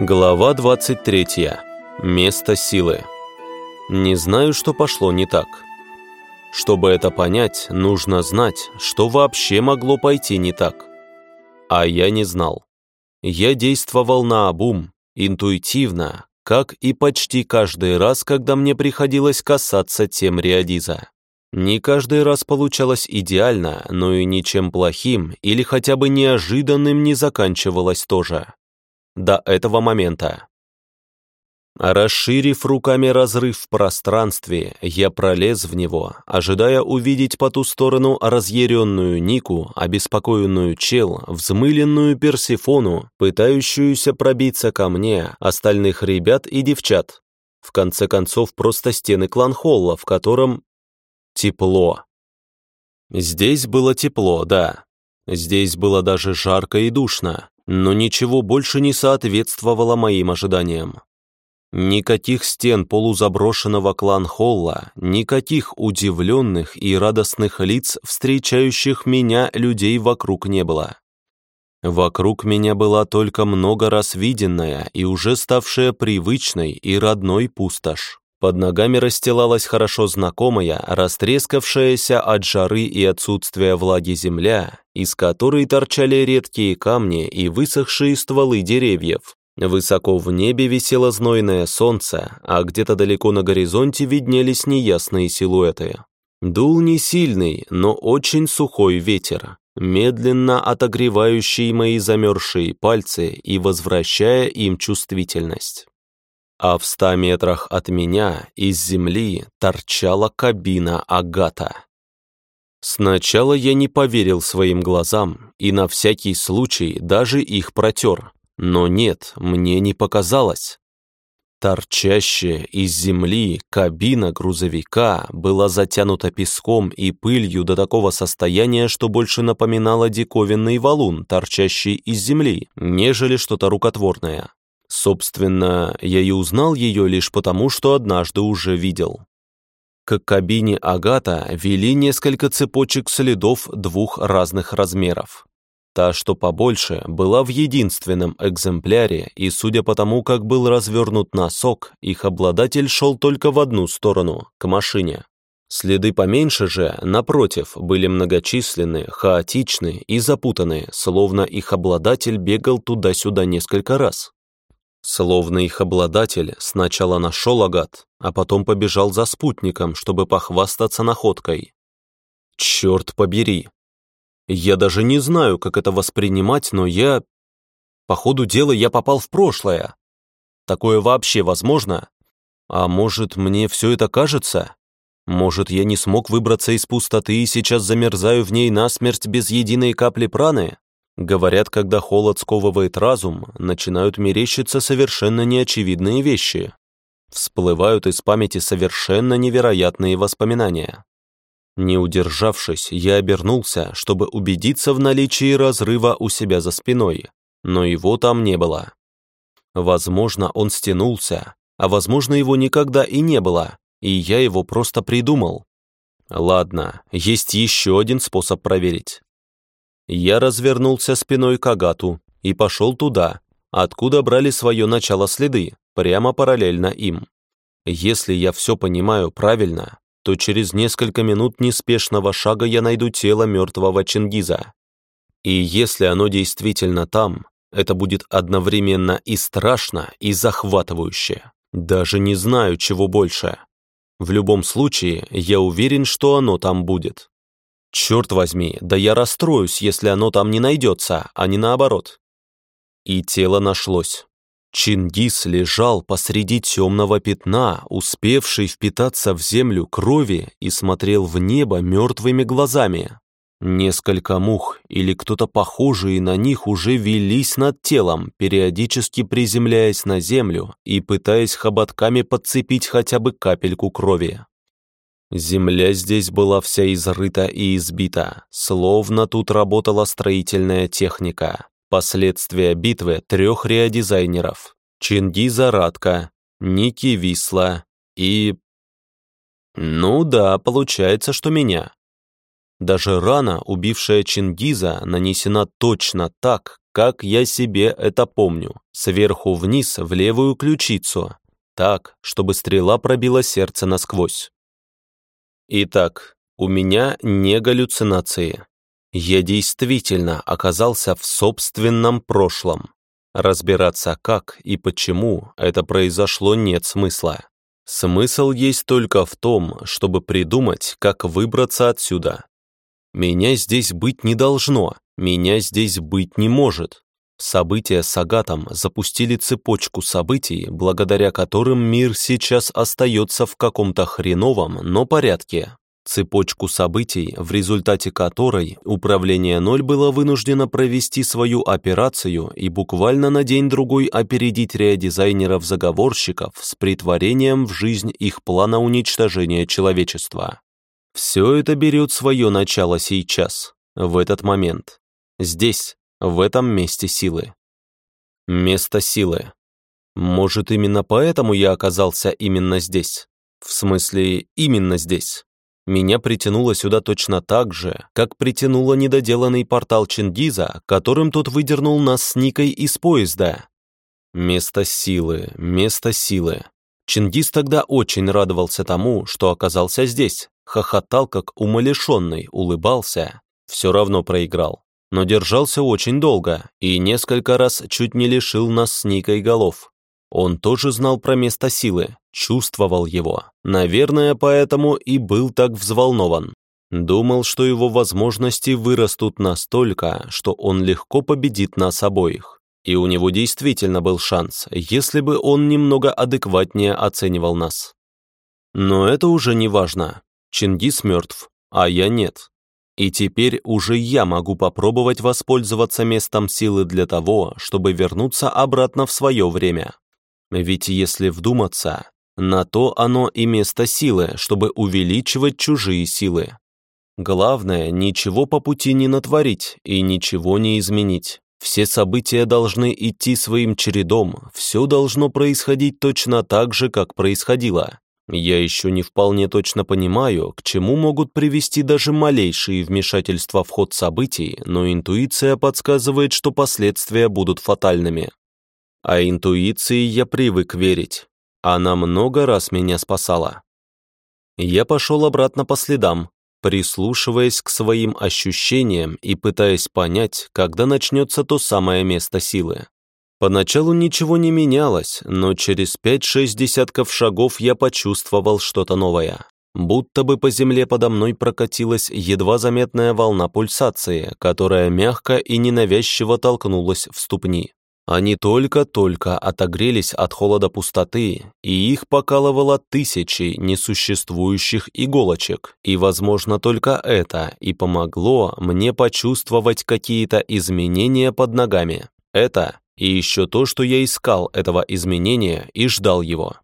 Глава 23. Место силы. Не знаю, что пошло не так. Чтобы это понять, нужно знать, что вообще могло пойти не так. А я не знал. Я действовал на обум, интуитивно, как и почти каждый раз, когда мне приходилось касаться тем Риадиза. Не каждый раз получалось идеально, но и ничем плохим или хотя бы неожиданным не заканчивалось тоже. До этого момента. Расширив руками разрыв в пространстве, я пролез в него, ожидая увидеть по ту сторону разъяренную Нику, обеспокоенную Чел, взмыленную Персифону, пытающуюся пробиться ко мне, остальных ребят и девчат. В конце концов, просто стены кланхолла, в котором Тепло. Здесь было тепло, да. Здесь было даже жарко и душно, но ничего больше не соответствовало моим ожиданиям. Никаких стен полузаброшенного клан-холла, никаких удивленных и радостных лиц, встречающих меня людей вокруг не было. Вокруг меня была только много раз виденная и уже ставшая привычной и родной пустошь. Под ногами расстилалась хорошо знакомая, растрескавшаяся от жары и отсутствия влаги земля, из которой торчали редкие камни и высохшие стволы деревьев. Высоко в небе висело знойное солнце, а где-то далеко на горизонте виднелись неясные силуэты. Дул не сильный, но очень сухой ветер, медленно отогревающий мои замерзшие пальцы и возвращая им чувствительность а в ста метрах от меня из земли торчала кабина Агата. Сначала я не поверил своим глазам и на всякий случай даже их протер, но нет, мне не показалось. Торчащая из земли кабина грузовика была затянута песком и пылью до такого состояния, что больше напоминала диковинный валун, торчащий из земли, нежели что-то рукотворное. Собственно, я и узнал ее лишь потому, что однажды уже видел. К кабине Агата вели несколько цепочек следов двух разных размеров. Та, что побольше, была в единственном экземпляре, и судя по тому, как был развернут носок, их обладатель шел только в одну сторону, к машине. Следы поменьше же, напротив, были многочисленны, хаотичны и запутанные, словно их обладатель бегал туда-сюда несколько раз. Словно их обладатель сначала нашел агат, а потом побежал за спутником, чтобы похвастаться находкой. Черт побери! Я даже не знаю, как это воспринимать, но я... По ходу дела я попал в прошлое. Такое вообще возможно? А может, мне все это кажется? Может, я не смог выбраться из пустоты и сейчас замерзаю в ней насмерть без единой капли праны? Говорят, когда холод сковывает разум, начинают мерещиться совершенно неочевидные вещи. Всплывают из памяти совершенно невероятные воспоминания. Не удержавшись, я обернулся, чтобы убедиться в наличии разрыва у себя за спиной, но его там не было. Возможно, он стянулся, а возможно, его никогда и не было, и я его просто придумал. Ладно, есть еще один способ проверить. Я развернулся спиной к Агату и пошел туда, откуда брали свое начало следы, прямо параллельно им. Если я все понимаю правильно, то через несколько минут неспешного шага я найду тело мертвого Чингиза. И если оно действительно там, это будет одновременно и страшно, и захватывающе. Даже не знаю, чего больше. В любом случае, я уверен, что оно там будет. Черт возьми, да я расстроюсь, если оно там не найдется, а не наоборот. И тело нашлось. Чингис лежал посреди темного пятна, успевший впитаться в землю крови и смотрел в небо мертвыми глазами. Несколько мух или кто-то похожий на них уже велись над телом, периодически приземляясь на землю и пытаясь хоботками подцепить хотя бы капельку крови. Земля здесь была вся изрыта и избита, словно тут работала строительная техника. Последствия битвы трех реодизайнеров. Чингиза Радка, Ники Висла и... Ну да, получается, что меня. Даже рана, убившая Чингиза, нанесена точно так, как я себе это помню, сверху вниз в левую ключицу, так, чтобы стрела пробила сердце насквозь. Итак, у меня не галлюцинации. Я действительно оказался в собственном прошлом. Разбираться как и почему это произошло нет смысла. Смысл есть только в том, чтобы придумать, как выбраться отсюда. Меня здесь быть не должно, меня здесь быть не может. События с Агатом запустили цепочку событий, благодаря которым мир сейчас остается в каком-то хреновом, но порядке. Цепочку событий, в результате которой Управление Ноль было вынуждено провести свою операцию и буквально на день-другой опередить реодизайнеров-заговорщиков с притворением в жизнь их плана уничтожения человечества. Все это берет свое начало сейчас, в этот момент. Здесь, в этом месте силы. Место силы. Может, именно поэтому я оказался именно здесь? В смысле, именно здесь? Меня притянуло сюда точно так же, как притянуло недоделанный портал Чингиза, которым тот выдернул нас с Никой из поезда. Место силы, место силы. Чингис тогда очень радовался тому, что оказался здесь, хохотал как умалишенный, улыбался. Все равно проиграл но держался очень долго и несколько раз чуть не лишил нас с Никой голов. Он тоже знал про место силы, чувствовал его. Наверное, поэтому и был так взволнован. Думал, что его возможности вырастут настолько, что он легко победит нас обоих. И у него действительно был шанс, если бы он немного адекватнее оценивал нас. Но это уже не важно. Чингис мертв, а я нет. И теперь уже я могу попробовать воспользоваться местом силы для того, чтобы вернуться обратно в свое время. Ведь если вдуматься, на то оно и место силы, чтобы увеличивать чужие силы. Главное, ничего по пути не натворить и ничего не изменить. Все события должны идти своим чередом, все должно происходить точно так же, как происходило. Я еще не вполне точно понимаю, к чему могут привести даже малейшие вмешательства в ход событий, но интуиция подсказывает, что последствия будут фатальными. А интуиции я привык верить. Она много раз меня спасала. Я пошел обратно по следам, прислушиваясь к своим ощущениям и пытаясь понять, когда начнется то самое место силы. Поначалу ничего не менялось, но через пять-шесть десятков шагов я почувствовал что-то новое. Будто бы по земле подо мной прокатилась едва заметная волна пульсации, которая мягко и ненавязчиво толкнулась в ступни. Они только-только отогрелись от холода пустоты, и их покалывало тысячи несуществующих иголочек, и, возможно, только это и помогло мне почувствовать какие-то изменения под ногами. Это и еще то, что я искал этого изменения и ждал его.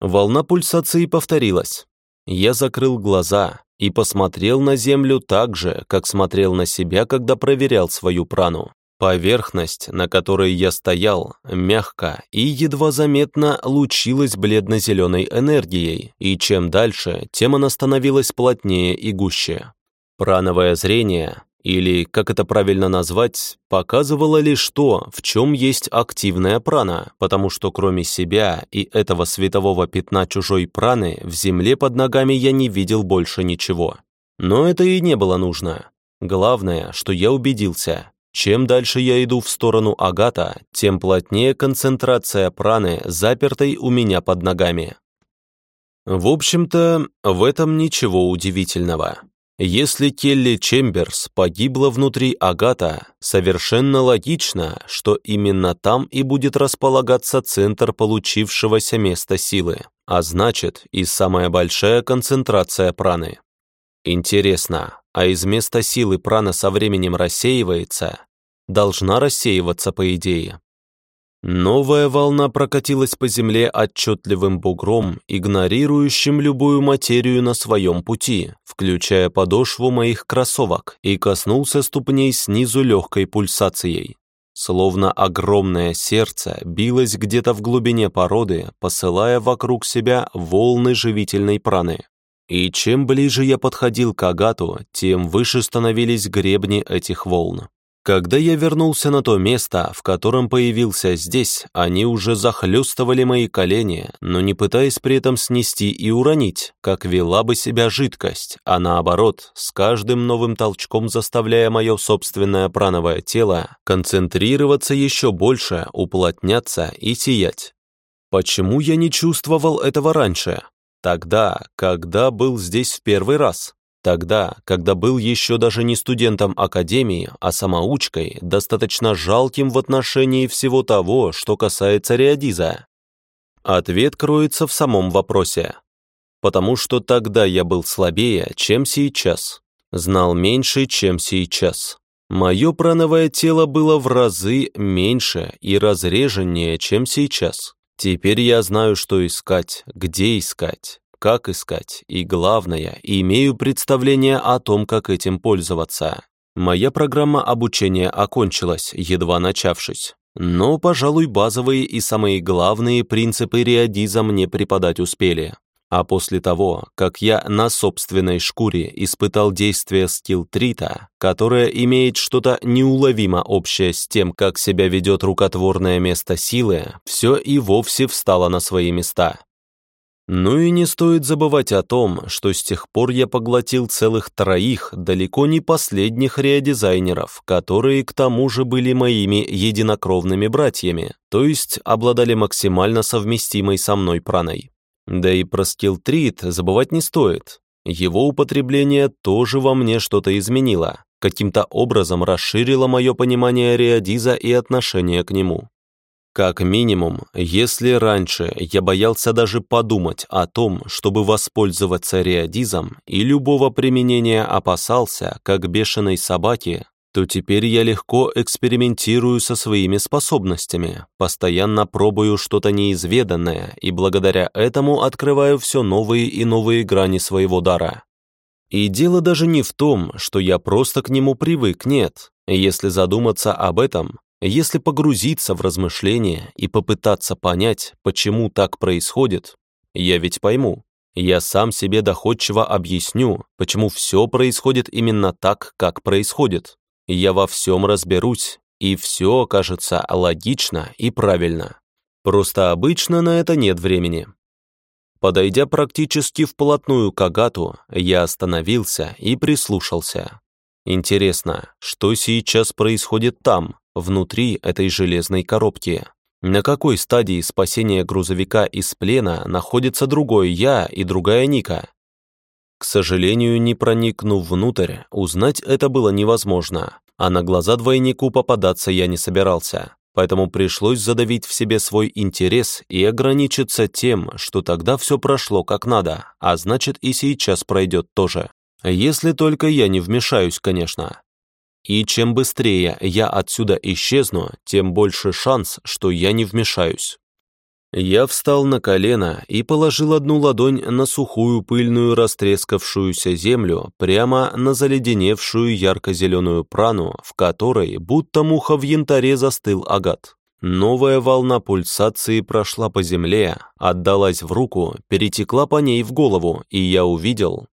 Волна пульсации повторилась. Я закрыл глаза и посмотрел на землю так же, как смотрел на себя, когда проверял свою прану. Поверхность, на которой я стоял, мягко и едва заметно лучилась бледно-зеленой энергией, и чем дальше, тем она становилась плотнее и гуще. Прановое зрение или, как это правильно назвать, показывала лишь то, в чем есть активная прана, потому что кроме себя и этого светового пятна чужой праны в земле под ногами я не видел больше ничего. Но это и не было нужно. Главное, что я убедился, чем дальше я иду в сторону Агата, тем плотнее концентрация праны, запертой у меня под ногами. В общем-то, в этом ничего удивительного. Если Келли Чемберс погибла внутри Агата, совершенно логично, что именно там и будет располагаться центр получившегося места силы, а значит и самая большая концентрация праны. Интересно, а из места силы прана со временем рассеивается? Должна рассеиваться по идее. Новая волна прокатилась по земле отчетливым бугром, игнорирующим любую материю на своем пути, включая подошву моих кроссовок, и коснулся ступней снизу легкой пульсацией. Словно огромное сердце билось где-то в глубине породы, посылая вокруг себя волны живительной праны. И чем ближе я подходил к агату, тем выше становились гребни этих волн. Когда я вернулся на то место, в котором появился здесь, они уже захлестывали мои колени, но не пытаясь при этом снести и уронить, как вела бы себя жидкость, а наоборот, с каждым новым толчком заставляя мое собственное прановое тело концентрироваться еще больше, уплотняться и сиять. Почему я не чувствовал этого раньше? Тогда, когда был здесь в первый раз. Тогда, когда был еще даже не студентом академии, а самоучкой, достаточно жалким в отношении всего того, что касается Риадиза. Ответ кроется в самом вопросе. Потому что тогда я был слабее, чем сейчас. Знал меньше, чем сейчас. Мое прановое тело было в разы меньше и разреженнее, чем сейчас. Теперь я знаю, что искать, где искать, как искать, и главное, имею представление о том, как этим пользоваться. Моя программа обучения окончилась, едва начавшись. Но, пожалуй, базовые и самые главные принципы риадиза мне преподать успели. А после того, как я на собственной шкуре испытал действие скилл-трита, которое имеет что-то неуловимо общее с тем, как себя ведет рукотворное место силы, все и вовсе встало на свои места. Ну и не стоит забывать о том, что с тех пор я поглотил целых троих, далеко не последних реодизайнеров, которые к тому же были моими единокровными братьями, то есть обладали максимально совместимой со мной праной. Да и про скиллтрит забывать не стоит. Его употребление тоже во мне что-то изменило, каким-то образом расширило мое понимание реодиза и отношение к нему. Как минимум, если раньше я боялся даже подумать о том, чтобы воспользоваться реодизом и любого применения опасался, как бешеной собаки, то теперь я легко экспериментирую со своими способностями, постоянно пробую что-то неизведанное и благодаря этому открываю все новые и новые грани своего дара. И дело даже не в том, что я просто к нему привык, нет. Если задуматься об этом, если погрузиться в размышления и попытаться понять, почему так происходит, я ведь пойму. Я сам себе доходчиво объясню, почему все происходит именно так, как происходит. Я во всем разберусь, и все окажется логично и правильно. Просто обычно на это нет времени. Подойдя практически вплотную к Агату, я остановился и прислушался. Интересно, что сейчас происходит там, внутри этой железной коробки? На какой стадии спасения грузовика из плена находится другой я и другая Ника? К сожалению, не проникнув внутрь, узнать это было невозможно, а на глаза двойнику попадаться я не собирался, поэтому пришлось задавить в себе свой интерес и ограничиться тем, что тогда все прошло как надо, а значит и сейчас пройдет тоже. Если только я не вмешаюсь, конечно. И чем быстрее я отсюда исчезну, тем больше шанс, что я не вмешаюсь. Я встал на колено и положил одну ладонь на сухую пыльную растрескавшуюся землю прямо на заледеневшую ярко-зеленую прану, в которой, будто муха в янтаре, застыл агат. Новая волна пульсации прошла по земле, отдалась в руку, перетекла по ней в голову, и я увидел,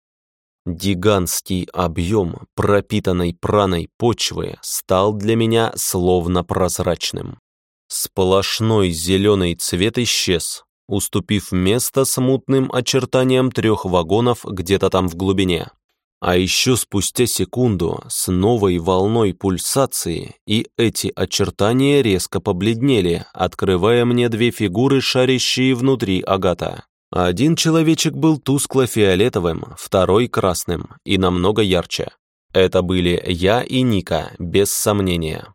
Гигантский объем пропитанной праной почвы стал для меня словно прозрачным. Сплошной зеленый цвет исчез, уступив место смутным очертаниям трех вагонов где-то там в глубине. А еще спустя секунду с новой волной пульсации и эти очертания резко побледнели, открывая мне две фигуры, шарящие внутри агата. Один человечек был тускло-фиолетовым, второй — красным и намного ярче. Это были я и Ника, без сомнения.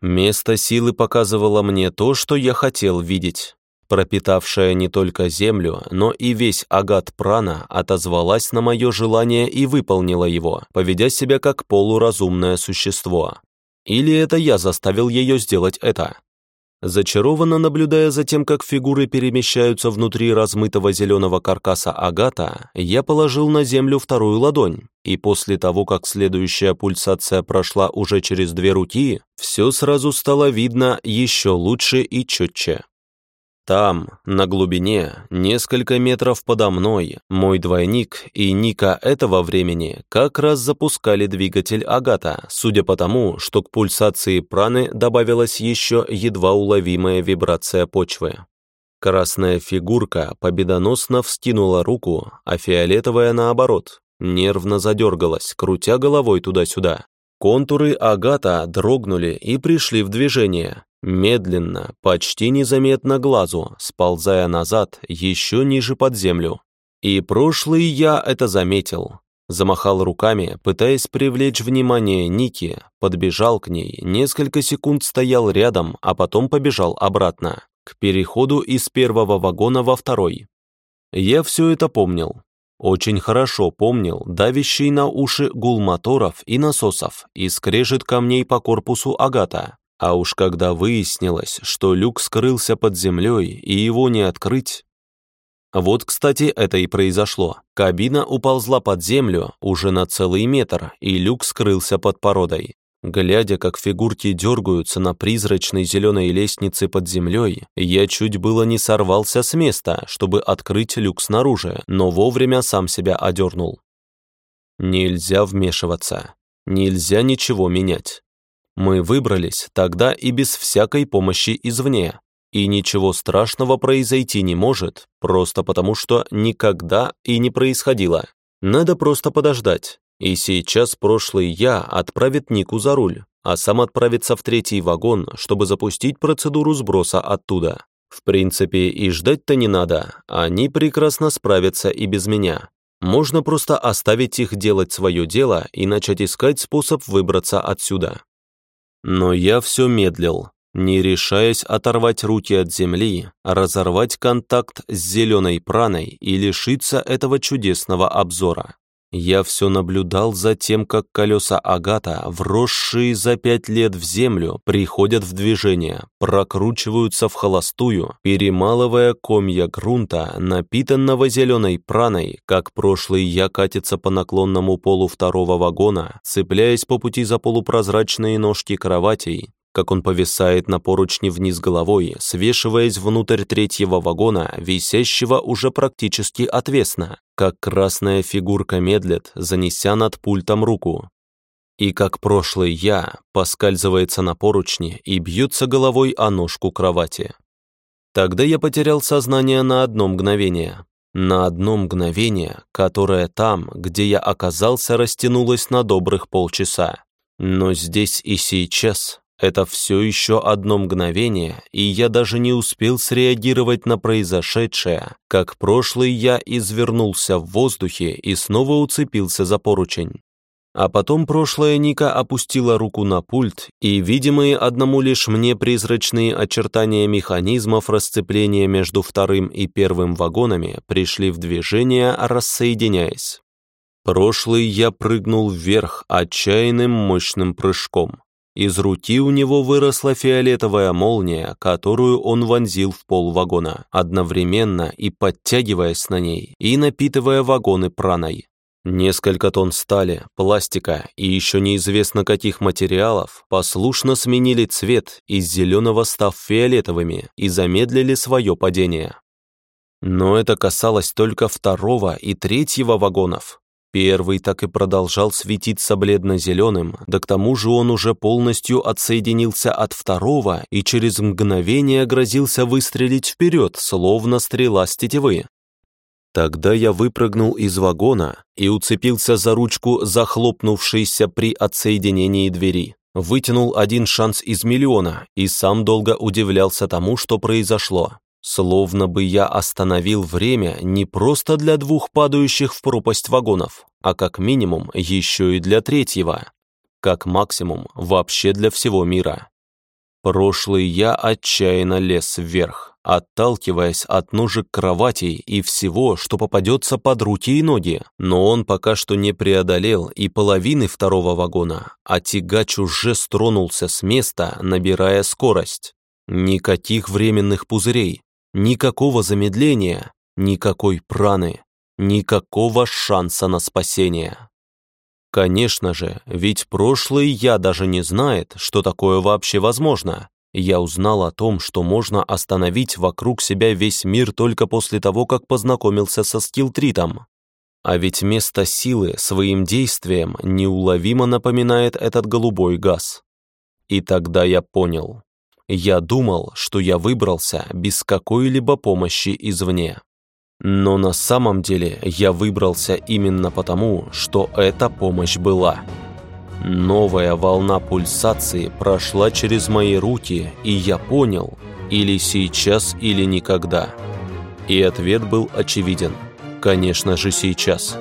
Место силы показывало мне то, что я хотел видеть. Пропитавшая не только землю, но и весь агат прана отозвалась на мое желание и выполнила его, поведя себя как полуразумное существо. Или это я заставил ее сделать это? Зачарованно наблюдая за тем, как фигуры перемещаются внутри размытого зеленого каркаса агата, я положил на землю вторую ладонь, и после того, как следующая пульсация прошла уже через две руки, все сразу стало видно еще лучше и четче. Там, на глубине, несколько метров подо мной, мой двойник и Ника этого времени как раз запускали двигатель Агата, судя по тому, что к пульсации праны добавилась еще едва уловимая вибрация почвы. Красная фигурка победоносно вскинула руку, а фиолетовая, наоборот, нервно задергалась, крутя головой туда-сюда. Контуры Агата дрогнули и пришли в движение, медленно, почти незаметно глазу, сползая назад еще ниже под землю. И прошлый я это заметил. Замахал руками, пытаясь привлечь внимание Ники, подбежал к ней, несколько секунд стоял рядом, а потом побежал обратно, к переходу из первого вагона во второй. Я все это помнил. Очень хорошо помнил давящий на уши гул моторов и насосов и скрежет камней по корпусу Агата. А уж когда выяснилось, что люк скрылся под землей и его не открыть... Вот, кстати, это и произошло. Кабина уползла под землю уже на целый метр, и люк скрылся под породой. Глядя, как фигурки дергаются на призрачной зеленой лестнице под землей, я чуть было не сорвался с места, чтобы открыть люк снаружи, но вовремя сам себя одернул. Нельзя вмешиваться. Нельзя ничего менять. Мы выбрались тогда и без всякой помощи извне. И ничего страшного произойти не может, просто потому что никогда и не происходило. Надо просто подождать. И сейчас прошлый я отправит Нику за руль, а сам отправится в третий вагон, чтобы запустить процедуру сброса оттуда. В принципе, и ждать-то не надо, они прекрасно справятся и без меня. Можно просто оставить их делать свое дело и начать искать способ выбраться отсюда. Но я все медлил, не решаясь оторвать руки от земли, разорвать контакт с зеленой праной и лишиться этого чудесного обзора. Я все наблюдал за тем, как колеса агата, вросшие за пять лет в землю, приходят в движение, прокручиваются в холостую, перемалывая комья грунта, напитанного зеленой праной, как прошлый я катится по наклонному полу второго вагона, цепляясь по пути за полупрозрачные ножки кроватей, как он повисает на поручне вниз головой, свешиваясь внутрь третьего вагона, висящего уже практически отвесно, как красная фигурка медлит, занеся над пультом руку. И как прошлый я поскальзывается на поручне и бьется головой о ножку кровати. Тогда я потерял сознание на одно мгновение. На одно мгновение, которое там, где я оказался, растянулось на добрых полчаса. Но здесь и сейчас это все еще одно мгновение, и я даже не успел среагировать на произошедшее, как прошлый я извернулся в воздухе и снова уцепился за поручень. А потом прошлая Ника опустила руку на пульт, и видимые одному лишь мне призрачные очертания механизмов расцепления между вторым и первым вагонами пришли в движение, рассоединяясь. Прошлый я прыгнул вверх отчаянным мощным прыжком. Из руки у него выросла фиолетовая молния, которую он вонзил в пол вагона, одновременно и подтягиваясь на ней, и напитывая вагоны праной. Несколько тонн стали, пластика и еще неизвестно каких материалов послушно сменили цвет, из зеленого став фиолетовыми, и замедлили свое падение. Но это касалось только второго и третьего вагонов, Первый так и продолжал светиться бледно-зеленым, да к тому же он уже полностью отсоединился от второго и через мгновение грозился выстрелить вперед, словно стрела с тетивы. Тогда я выпрыгнул из вагона и уцепился за ручку захлопнувшейся при отсоединении двери. Вытянул один шанс из миллиона и сам долго удивлялся тому, что произошло. Словно бы я остановил время не просто для двух падающих в пропасть вагонов, а как минимум еще и для третьего. Как максимум вообще для всего мира. Прошлый я отчаянно лез вверх, отталкиваясь от ножек кроватей и всего, что попадется под руки и ноги, но он пока что не преодолел и половины второго вагона, а тягач уже стронулся с места, набирая скорость. Никаких временных пузырей, Никакого замедления, никакой праны, никакого шанса на спасение. Конечно же, ведь прошлый я даже не знает, что такое вообще возможно. Я узнал о том, что можно остановить вокруг себя весь мир только после того, как познакомился со скилтритом. А ведь место силы своим действием неуловимо напоминает этот голубой газ. И тогда я понял. Я думал, что я выбрался без какой-либо помощи извне. Но на самом деле я выбрался именно потому, что эта помощь была. Новая волна пульсации прошла через мои руки, и я понял, или сейчас, или никогда. И ответ был очевиден – Конечно же сейчас.